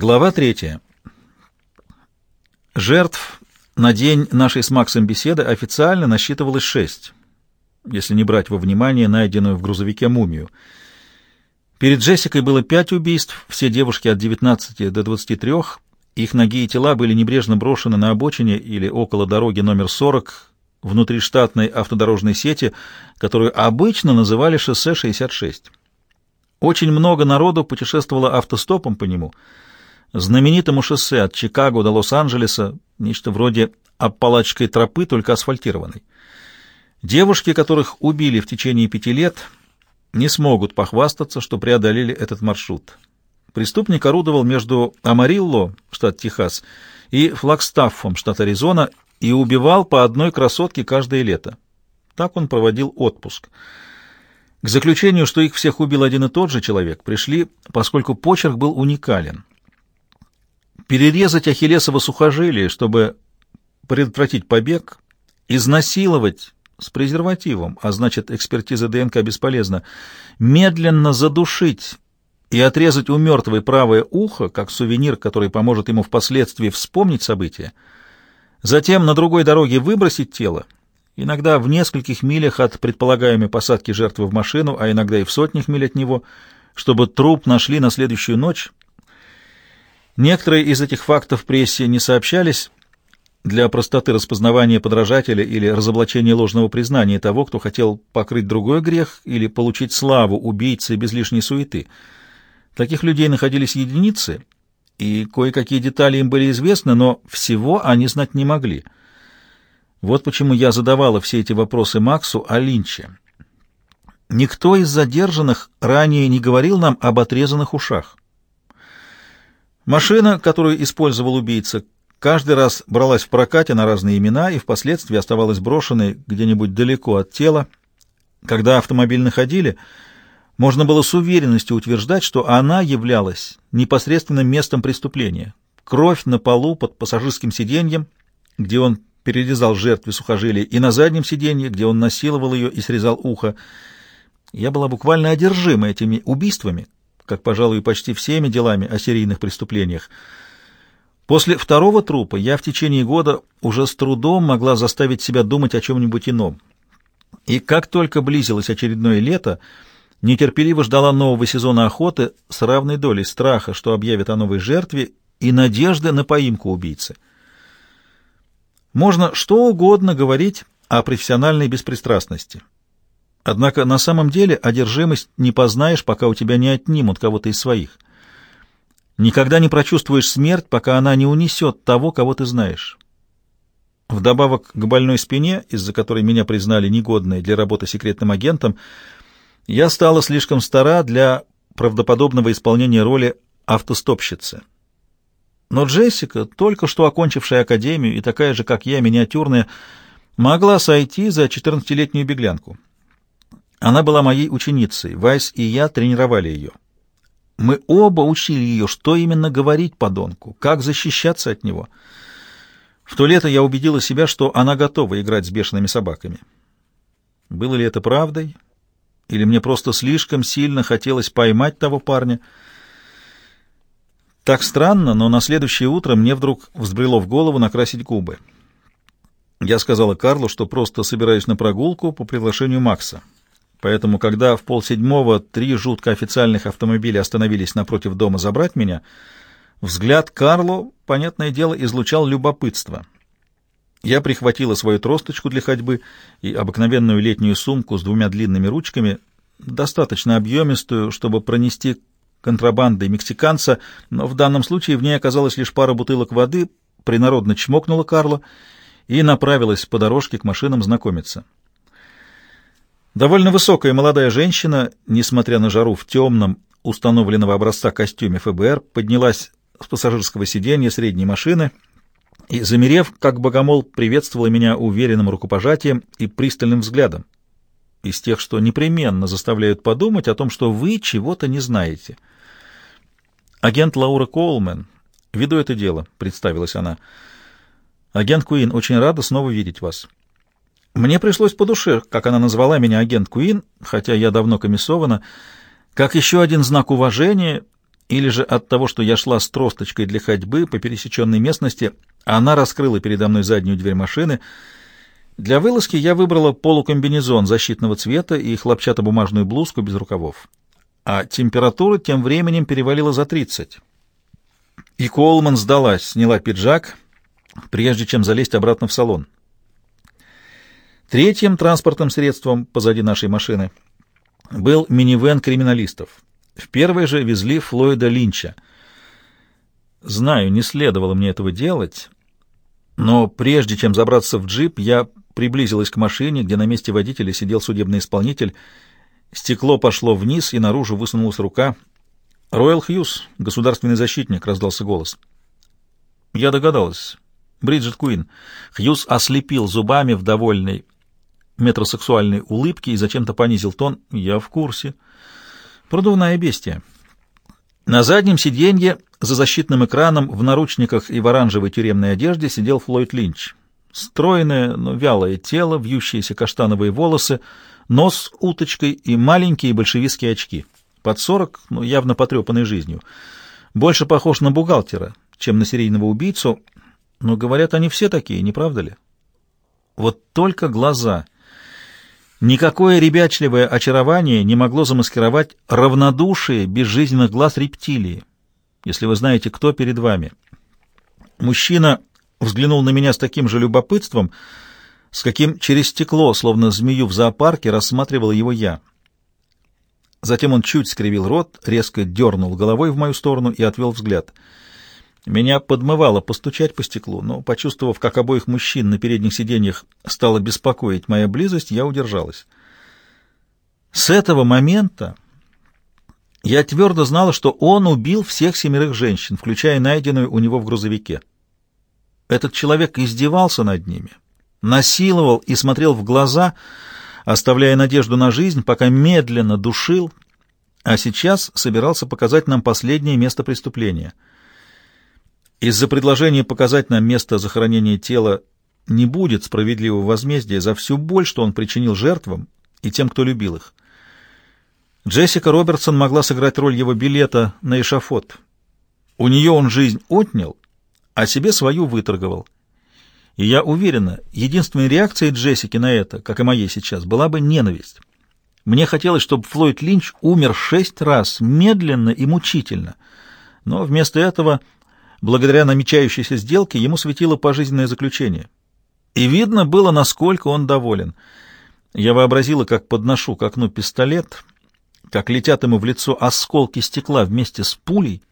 Глава третья. Жертв на день нашей с Максом беседы официально насчитывалось шесть, если не брать во внимание найденную в грузовике мумию. Перед Джессикой было пять убийств, все девушки от 19 до 23, их ноги и тела были небрежно брошены на обочине или около дороги номер 40 внутриштатной автодорожной сети, которую обычно называли шоссе 66. Очень много народу путешествовало автостопом по нему — знаменитому шоссе от Чикаго до Лос-Анджелеса, нечто вроде Аппалачской тропы, только асфальтированной. Девушки, которых убили в течение пяти лет, не смогут похвастаться, что преодолели этот маршрут. Преступник орудовал между Амарилло, штат Техас, и Флагстаффом, штат Аризона, и убивал по одной красотке каждое лето. Так он проводил отпуск. К заключению, что их всех убил один и тот же человек, пришли, поскольку почерк был уникален перерезать ахиллесово сухожилие, чтобы предотвратить побег, изнасиловать с презервативом, а значит, экспертиза ДНК бесполезна, медленно задушить и отрезать у мертвой правое ухо, как сувенир, который поможет ему впоследствии вспомнить события, затем на другой дороге выбросить тело, иногда в нескольких милях от предполагаемой посадки жертвы в машину, а иногда и в сотнях миль от него, чтобы труп нашли на следующую ночь, Некоторые из этих фактов прессе не сообщались для простоты распознавания подражателя или разоблачения ложного признания того, кто хотел покрыть другой грех или получить славу убийцы без лишней суеты. Таких людей находились единицы, и кое-какие детали им были известны, но всего они знать не могли. Вот почему я задавала все эти вопросы Максу о Линче. Никто из задержанных ранее не говорил нам об отрезанных ушах. Машина, которую использовал убийца, каждый раз бралась в прокате на разные имена и впоследствии оставалась брошенной где-нибудь далеко от тела. Когда автомобиль находили, можно было с уверенностью утверждать, что она являлась непосредственным местом преступления. Кровь на полу под пассажирским сиденьем, где он перерезал жертве сухожилия, и на заднем сиденье, где он насиловал ее и срезал ухо. Я была буквально одержима этими убийствами, как, пожалуй, почти всеми делами о серийных преступлениях. После второго трупа я в течение года уже с трудом могла заставить себя думать о чем-нибудь ином. И как только близилось очередное лето, нетерпеливо ждала нового сезона охоты с равной долей страха, что объявят о новой жертве, и надежды на поимку убийцы. Можно что угодно говорить о профессиональной беспристрастности. Однако на самом деле одержимость не познаешь, пока у тебя не отнимут кого-то из своих. Никогда не прочувствуешь смерть, пока она не унесет того, кого ты знаешь. Вдобавок к больной спине, из-за которой меня признали негодной для работы секретным агентом, я стала слишком стара для правдоподобного исполнения роли автостопщицы. Но Джессика, только что окончившая академию и такая же, как я, миниатюрная, могла сойти за 14-летнюю беглянку. Она была моей ученицей, Вайс и я тренировали ее. Мы оба учили ее, что именно говорить подонку, как защищаться от него. В то лето я убедила себя, что она готова играть с бешеными собаками. Было ли это правдой? Или мне просто слишком сильно хотелось поймать того парня? Так странно, но на следующее утро мне вдруг взбрело в голову накрасить губы. Я сказала Карлу, что просто собираюсь на прогулку по приглашению Макса. Поэтому, когда в полседьмого три жутко официальных автомобиля остановились напротив дома забрать меня, взгляд Карло, понятное дело, излучал любопытство. Я прихватила свою тросточку для ходьбы и обыкновенную летнюю сумку с двумя длинными ручками, достаточно объемистую, чтобы пронести контрабандой мексиканца, но в данном случае в ней оказалась лишь пара бутылок воды, принародно чмокнула Карло и направилась по дорожке к машинам знакомиться. Довольно высокая молодая женщина, несмотря на жару в темном, установленного образца костюме ФБР, поднялась с пассажирского сиденья средней машины и, замерев, как богомол, приветствовала меня уверенным рукопожатием и пристальным взглядом, из тех, что непременно заставляют подумать о том, что вы чего-то не знаете. «Агент Лаура Коулмен. Веду это дело», — представилась она. «Агент Куин, очень рада снова видеть вас». Мне пришлось по душе, как она назвала меня агент Куин, хотя я давно комиссована, как еще один знак уважения или же от того, что я шла с тросточкой для ходьбы по пересеченной местности, она раскрыла передо мной заднюю дверь машины. Для вылазки я выбрала полукомбинезон защитного цвета и хлопчатобумажную блузку без рукавов. А температура тем временем перевалила за 30. И Колман сдалась, сняла пиджак, прежде чем залезть обратно в салон. Третьим транспортным средством позади нашей машины был минивэн криминалистов. В первой же везли Флойда Линча. Знаю, не следовало мне этого делать, но прежде чем забраться в джип, я приблизилась к машине, где на месте водителя сидел судебный исполнитель. Стекло пошло вниз, и наружу высунулась рука. «Роyal Хьюз, государственный защитник», — раздался голос. Я догадалась. Бриджит Куин. Хьюз ослепил зубами в довольной метросексуальной улыбке и зачем-то понизил тон. «Я в курсе». Продувная бестия. На заднем сиденье за защитным экраном в наручниках и в оранжевой тюремной одежде сидел Флойд Линч. Стройное, но вялое тело, вьющиеся каштановые волосы, нос уточкой и маленькие большевистские очки. Под сорок, но явно потрепанной жизнью. Больше похож на бухгалтера, чем на серийного убийцу, но, говорят, они все такие, не правда ли? Вот только глаза — Никакое ребячливое очарование не могло замаскировать равнодушие безжизненных глаз рептилии, если вы знаете, кто перед вами. Мужчина взглянул на меня с таким же любопытством, с каким через стекло, словно змею в зоопарке, рассматривал его я. Затем он чуть скривил рот, резко дернул головой в мою сторону и отвел взгляд — меня подмывало постучать по стеклу, но, почувствовав, как обоих мужчин на передних сиденьях стала беспокоить моя близость, я удержалась. С этого момента я твердо знала, что он убил всех семерых женщин, включая найденную у него в грузовике. Этот человек издевался над ними, насиловал и смотрел в глаза, оставляя надежду на жизнь, пока медленно душил, а сейчас собирался показать нам последнее место преступления — из-за предложения показать нам место захоронения тела не будет справедливого возмездия за всю боль, что он причинил жертвам и тем, кто любил их. Джессика Робертсон могла сыграть роль его билета на эшафот. У нее он жизнь отнял, а себе свою выторговал. И я уверена, единственной реакцией Джессики на это, как и моей сейчас, была бы ненависть. Мне хотелось, чтобы Флойд Линч умер шесть раз, медленно и мучительно. Но вместо этого Благодаря намечающейся сделке ему светило пожизненное заключение. И видно было, насколько он доволен. Я вообразила, как подношу к окну пистолет, как летят ему в лицо осколки стекла вместе с пулей,